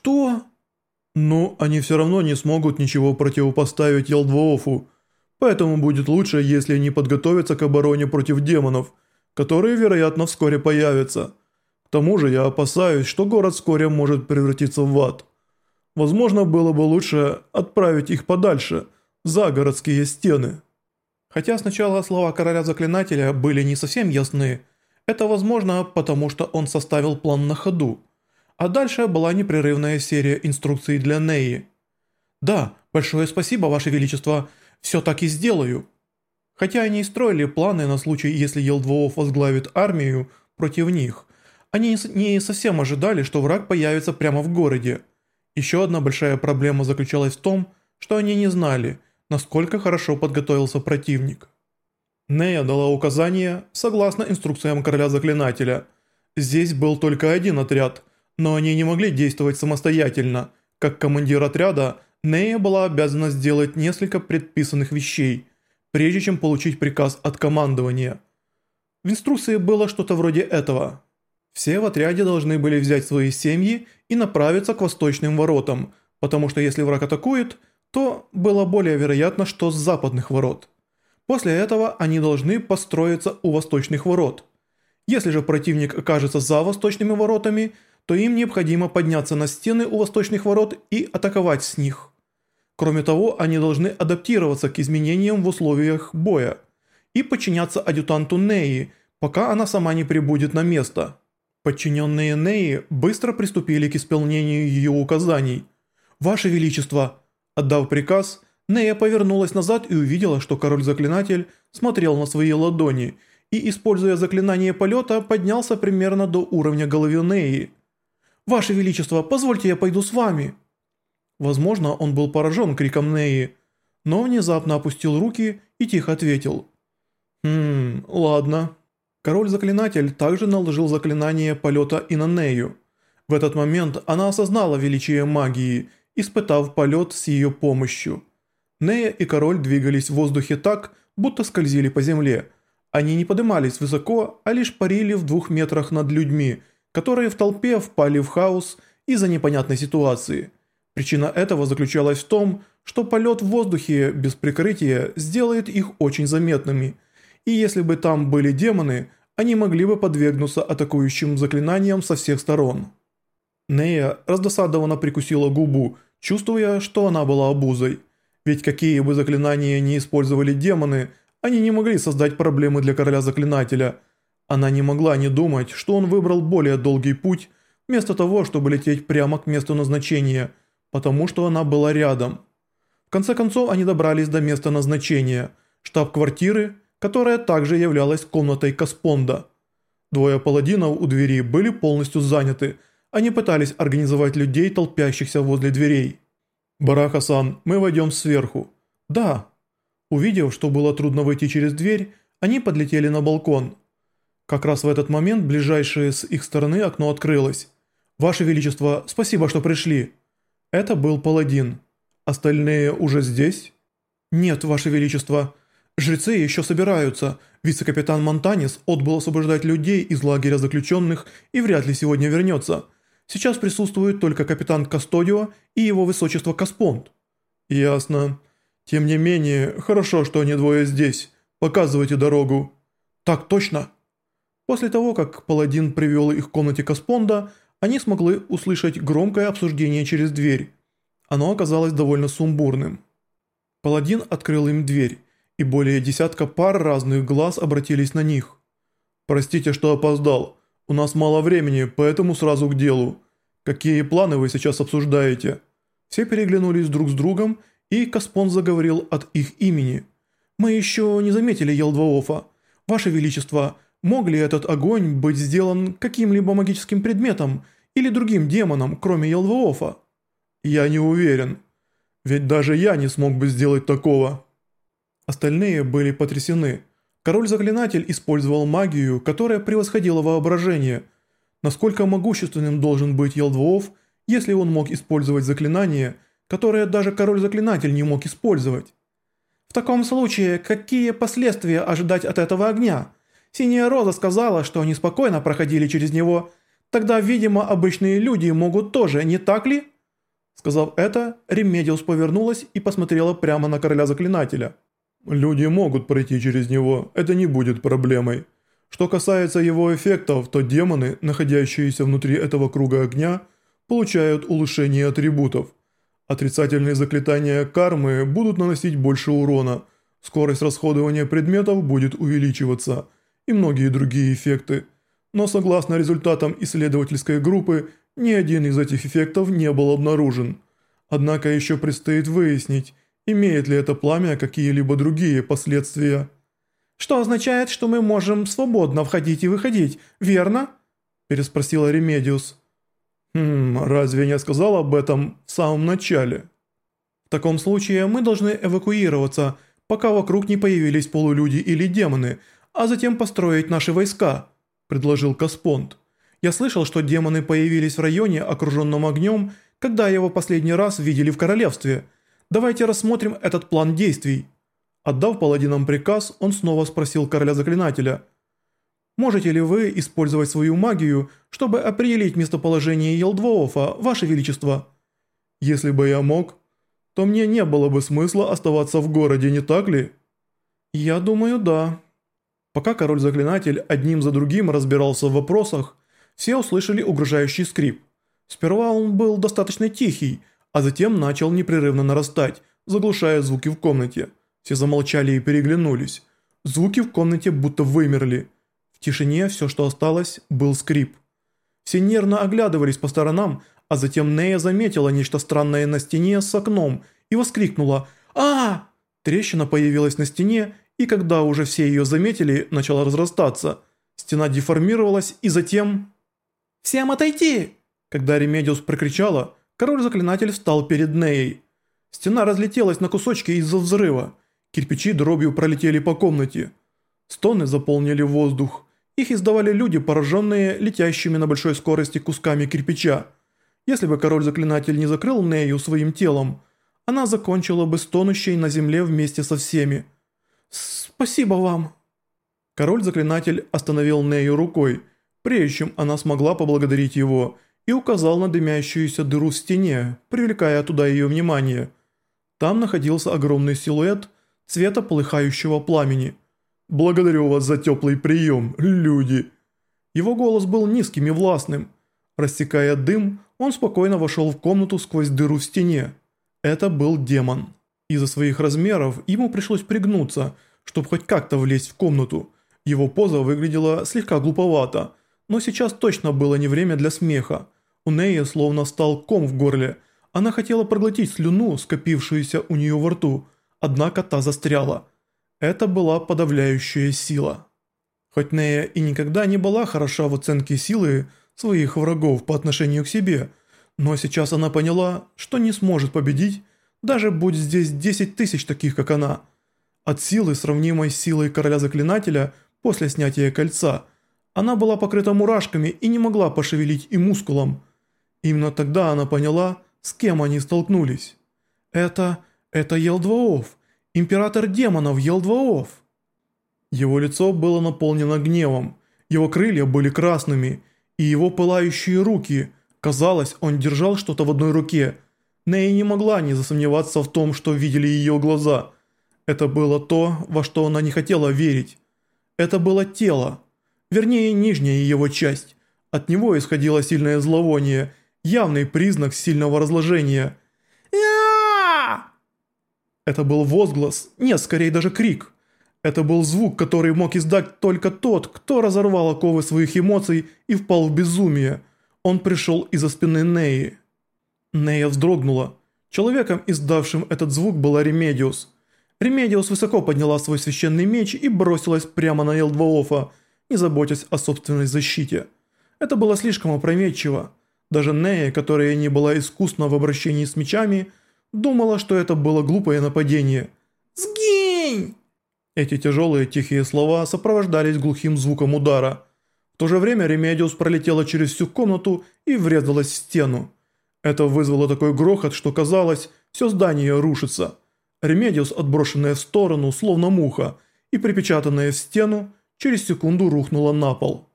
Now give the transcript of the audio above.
«Что?» «Ну, они все равно не смогут ничего противопоставить Елдвоофу, поэтому будет лучше, если они подготовятся к обороне против демонов, которые, вероятно, вскоре появятся. К тому же я опасаюсь, что город вскоре может превратиться в ад. Возможно, было бы лучше отправить их подальше, за городские стены». Хотя сначала слова короля-заклинателя были не совсем ясны, это возможно, потому что он составил план на ходу. А дальше была непрерывная серия инструкций для Неи. «Да, большое спасибо, Ваше Величество, все так и сделаю». Хотя они и строили планы на случай, если Елдвоов возглавит армию против них, они не совсем ожидали, что враг появится прямо в городе. Еще одна большая проблема заключалась в том, что они не знали, насколько хорошо подготовился противник. Нея дала указания согласно инструкциям короля-заклинателя. Здесь был только один отряд – но они не могли действовать самостоятельно. Как командир отряда, Нея была обязана сделать несколько предписанных вещей, прежде чем получить приказ от командования. В инструкции было что-то вроде этого. Все в отряде должны были взять свои семьи и направиться к восточным воротам, потому что если враг атакует, то было более вероятно, что с западных ворот. После этого они должны построиться у восточных ворот. Если же противник окажется за восточными воротами – то им необходимо подняться на стены у восточных ворот и атаковать с них. Кроме того, они должны адаптироваться к изменениям в условиях боя и подчиняться адъютанту Неи, пока она сама не прибудет на место. Подчиненные Неи быстро приступили к исполнению ее указаний. «Ваше Величество!» Отдав приказ, Нея повернулась назад и увидела, что король-заклинатель смотрел на свои ладони и, используя заклинание полета, поднялся примерно до уровня головы Неи. «Ваше Величество, позвольте я пойду с вами». Возможно, он был поражен криком Неи, но внезапно опустил руки и тихо ответил. «Хм, ладно». Король-заклинатель также наложил заклинание полета и на Нею. В этот момент она осознала величие магии, испытав полет с ее помощью. Нея и король двигались в воздухе так, будто скользили по земле. Они не поднимались высоко, а лишь парили в двух метрах над людьми – которые в толпе впали в хаос из-за непонятной ситуации. Причина этого заключалась в том, что полет в воздухе без прикрытия сделает их очень заметными, и если бы там были демоны, они могли бы подвергнуться атакующим заклинаниям со всех сторон. Нея раздосадованно прикусила губу, чувствуя, что она была обузой. Ведь какие бы заклинания не использовали демоны, они не могли создать проблемы для короля-заклинателя – она не могла не думать, что он выбрал более долгий путь, вместо того, чтобы лететь прямо к месту назначения, потому что она была рядом. В конце концов они добрались до места назначения, штаб-квартиры, которая также являлась комнатой Каспонда. Двое паладинов у двери были полностью заняты, они пытались организовать людей, толпящихся возле дверей. «Барахасан, мы войдем сверху». «Да». Увидев, что было трудно выйти через дверь, они подлетели на балкон. Как раз в этот момент ближайшее с их стороны окно открылось. «Ваше Величество, спасибо, что пришли». Это был паладин. Остальные уже здесь? Нет, Ваше Величество. Жрецы еще собираются. Вице-капитан Монтанис отбыл освобождать людей из лагеря заключенных и вряд ли сегодня вернется. Сейчас присутствует только капитан Кастодио и его высочество Каспонт. Ясно. Тем не менее, хорошо, что они двое здесь. Показывайте дорогу. Так точно. После того, как паладин привел их в комнате Каспонда, они смогли услышать громкое обсуждение через дверь. Оно оказалось довольно сумбурным. Паладин открыл им дверь, и более десятка пар разных глаз обратились на них. «Простите, что опоздал. У нас мало времени, поэтому сразу к делу. Какие планы вы сейчас обсуждаете?» Все переглянулись друг с другом, и Каспон заговорил от их имени. «Мы еще не заметили Елдваофа. Ваше Величество, Мог ли этот огонь быть сделан каким-либо магическим предметом или другим демоном, кроме Елвоофа? Я не уверен. Ведь даже я не смог бы сделать такого. Остальные были потрясены. Король-заклинатель использовал магию, которая превосходила воображение. Насколько могущественным должен быть Елдвооф, если он мог использовать заклинание, которое даже король-заклинатель не мог использовать? В таком случае, какие последствия ожидать от этого огня – Синяя Роза сказала, что они спокойно проходили через него. Тогда, видимо, обычные люди могут тоже, не так ли?» Сказав это, Ремедиус повернулась и посмотрела прямо на короля заклинателя. «Люди могут пройти через него, это не будет проблемой. Что касается его эффектов, то демоны, находящиеся внутри этого круга огня, получают улучшение атрибутов. Отрицательные заклинания кармы будут наносить больше урона, скорость расходования предметов будет увеличиваться и многие другие эффекты. Но согласно результатам исследовательской группы, ни один из этих эффектов не был обнаружен. Однако еще предстоит выяснить, имеет ли это пламя какие-либо другие последствия. «Что означает, что мы можем свободно входить и выходить, верно?» – переспросила Ремедиус. «Хм, разве я сказал об этом в самом начале?» «В таком случае мы должны эвакуироваться, пока вокруг не появились полулюди или демоны, а затем построить наши войска», – предложил Каспонд. «Я слышал, что демоны появились в районе, окруженном огнем, когда его последний раз видели в королевстве. Давайте рассмотрим этот план действий». Отдав паладинам приказ, он снова спросил короля заклинателя. «Можете ли вы использовать свою магию, чтобы определить местоположение Елдвоофа, ваше величество?» «Если бы я мог, то мне не было бы смысла оставаться в городе, не так ли?» «Я думаю, да». Пока король-заклинатель одним за другим разбирался в вопросах, все услышали угрожающий скрип. Сперва он был достаточно тихий, а затем начал непрерывно нарастать, заглушая звуки в комнате. Все замолчали и переглянулись. Звуки в комнате будто вымерли. В тишине все, что осталось, был скрип. Все нервно оглядывались по сторонам, а затем Нея заметила нечто странное на стене с окном и воскликнула а, Трещина появилась на стене, и когда уже все ее заметили, начала разрастаться. Стена деформировалась и затем... «Всем отойти!» Когда Ремедиус прокричала, король-заклинатель встал перед Неей. Стена разлетелась на кусочки из-за взрыва. Кирпичи дробью пролетели по комнате. Стоны заполнили воздух. Их издавали люди, пораженные летящими на большой скорости кусками кирпича. Если бы король-заклинатель не закрыл Нею своим телом, она закончила бы стонущей на земле вместе со всеми. «Спасибо вам!» Король-заклинатель остановил Нею рукой, прежде чем она смогла поблагодарить его, и указал на дымящуюся дыру в стене, привлекая туда ее внимание. Там находился огромный силуэт – цвета полыхающего пламени. «Благодарю вас за теплый прием, люди!» Его голос был низким и властным. Рассекая дым, он спокойно вошел в комнату сквозь дыру в стене. Это был демон. Из-за своих размеров ему пришлось пригнуться, чтобы хоть как-то влезть в комнату. Его поза выглядела слегка глуповато, но сейчас точно было не время для смеха. У Неи словно стал ком в горле. Она хотела проглотить слюну, скопившуюся у нее во рту, однако та застряла. Это была подавляющая сила. Хоть Нея и никогда не была хороша в оценке силы своих врагов по отношению к себе, но сейчас она поняла, что не сможет победить, даже будь здесь 10 тысяч таких, как она. От силы, сравнимой с силой короля-заклинателя после снятия кольца, она была покрыта мурашками и не могла пошевелить и мускулом. Именно тогда она поняла, с кем они столкнулись. Это «Это Елдваоф! Император демонов Елдваоф!» Его лицо было наполнено гневом, его крылья были красными, и его пылающие руки, казалось, он держал что-то в одной руке. Нэй не могла не засомневаться в том, что видели ее глаза. Это было то, во что она не хотела верить. Это было тело, вернее нижняя его часть. От него исходило сильное зловоние, явный признак сильного разложения. Это был возглас, нет, скорее даже крик. Это был звук, который мог издать только тот, кто разорвал оковы своих эмоций и впал в безумие. Он пришел из-за спины Неи. Нея вздрогнула. Человеком, издавшим этот звук, была Ремедиус. Ремедиус высоко подняла свой священный меч и бросилась прямо на Елдваофа, не заботясь о собственной защите. Это было слишком опрометчиво. Даже Нея, которая не была искусна в обращении с мечами, Думала, что это было глупое нападение. «Сгинь!» Эти тяжелые тихие слова сопровождались глухим звуком удара. То же время Ремедиус пролетела через всю комнату и врезалась в стену. Это вызвало такой грохот, что казалось, все здание рушится. Ремедиус, отброшенная в сторону, словно муха, и припечатанная в стену, через секунду рухнула на пол.